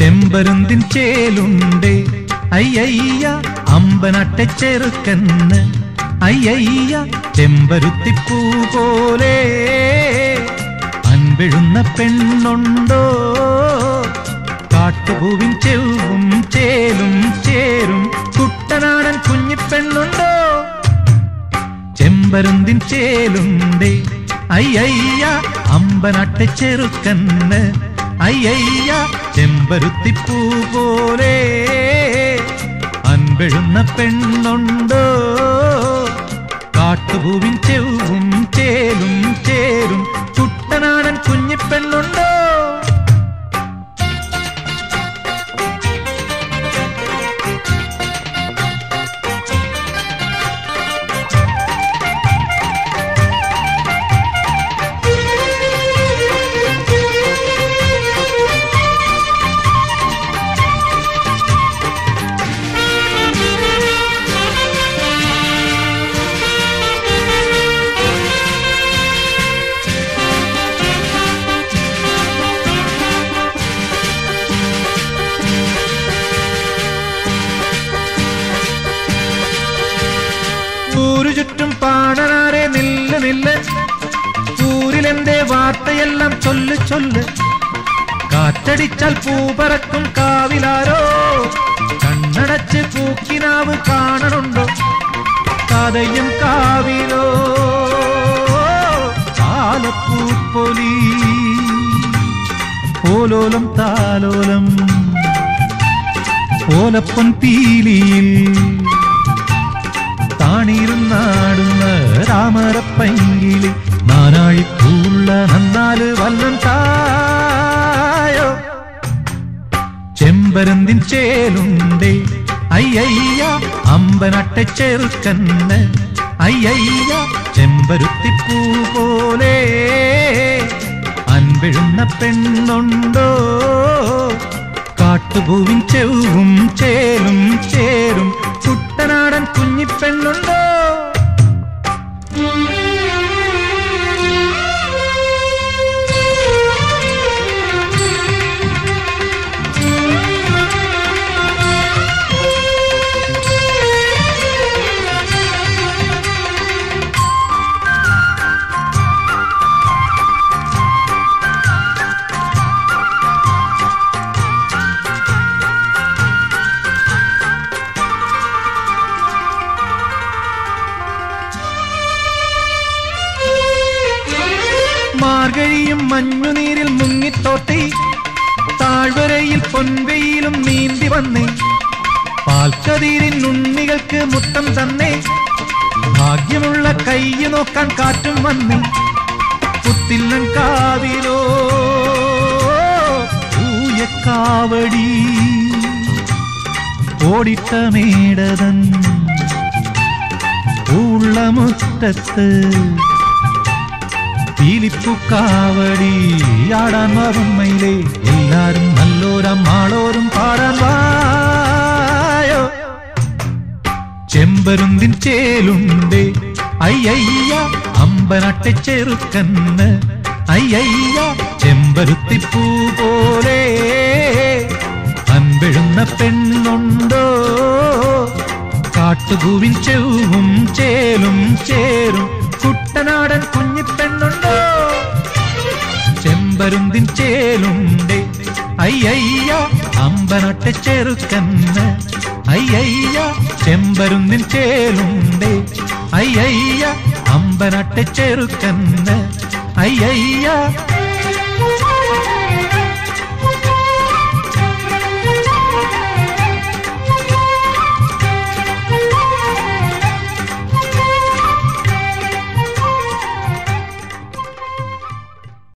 ചെമ്പരുന്തിൻ ചേലുണ്ട്. അയ്യയ്യ അമ്പനട്ടെ ചെറുക്കന്ന്. അയ്യയ്യ ചെമ്പരുത്തിപ്പൂ പോലെ. അൻപെഴുന്ന പെണ്ണുണ്ടോ? കാട്ടുപൂവിൻ ചെവും ചേലും ചേരും. കുട്ടനാടൻ കുഞ്ഞിപ്പെണ്ണുണ്ടോ ചെമ്പരുന്തിൻ ചേലുണ്ട്. അയ്യയ്യ അമ്പനട്ടെ ചെറുക്കന്ന്. അയ്യയ്യ ചെമ്പരുത്തിപ്പൂ പോലെ അൻപെഴുന്ന പെണ്ണുണ്ടോ? കാട്ടുപൂവിൻ ചെവും ചേലും ചേരും കുട്ടനാടൻ കുഞ്ഞിപ്പെണ്ണുണ്ടോ? പാടനാരെ നില്ല് നില്ല്. ഊരിലെന്റെ വാർത്തയെല്ലാം ചൊല്ല് ചൊല്ല്. കാറ്റടിച്ചാൽ പൂപറക്കും കാവിലാരോ? കണ്ണടച്ച് പൂക്കിനാവ് കാണണുണ്ടോ? കഥയും കാവിലോ? ആലപ്പൂപ്പൊലി ഓലോലം താലോലം. ഓലപ്പൻ പീലിയിൽ താണിരുന്നാടുന്ന രാമരപ്പങ്കിളി നാനാഴിപ്പൂള്ള നന്നാൽ വല്ലം തായോ ചെമ്പരന്തിൻ ചേലുണ്ടേ അയ്യയ്യ അമ്പനട്ടെ ചെറുക്കന്ന് അയ്യയ്യ ചെമ്പരുത്തിപ്പൂ പോലെ. അൻപിഴുന്ന പെണ്ണുണ്ടോ? കാട്ടുപൂവിൻ ചെവും ചേലും ചേരും കുട്ടനാടൻ കുഞ്ഞിപ്പെണ്ണുണ്ടോ? മഞ്ഞുനീരിൽ മുങ്ങിത്തോട്ടി. താഴ്വരയിൽ പൊൻവെയിലും നീന്തി വന്നേ. പാൽക്കതീരിൻ ഉണ്ണികൾക്ക് മുത്തം തന്നേ. ഭാഗ്യമുള്ള കയ്യു നോക്കാൻ കാറ്റും വന്നേ. പുത്തില്ലൻ കാവിലോ ൂയക്കാവടി ഓടിട്ട മേടതൻ ഉള്ള മുറ്റത്ത് പീലിപ്പൂക്കാവടി ആടാൻ വരുമ്മയിലെ എല്ലാരും നല്ലോരം ആളോരും പാടാൻ വായോ. ചെമ്പരുന്തിൻ ചേലുണ്ടേ. അയ്യയ്യ അമ്പനട്ടെ ചെറുക്കന്ന്. അയ്യയ്യ ചെമ്പരുത്തിപ്പൂ പോലെ. അൻപെഴുന്ന പെണ്ണുണ്ടോ? കാട്ടുപൂവിൻ ചെവും ചേലും ചേരും. കുട്ടനാടൻ കുഞ്ഞിപ്പെണ്ണുണ്ടോ? ചെമ്പരുന്തിൻ ചേലുണ്ട്. അയ്യയ്യ അമ്പനൊട്ട ചെറുക്കന്ന്. അയ്യയ്യ ചെമ്പരുന്തിൻ ചേലുണ്ട്. അയ്യയ്യ അമ്പനൊട്ട ചെറുക്കന്ന്. അയ്യയ്യ.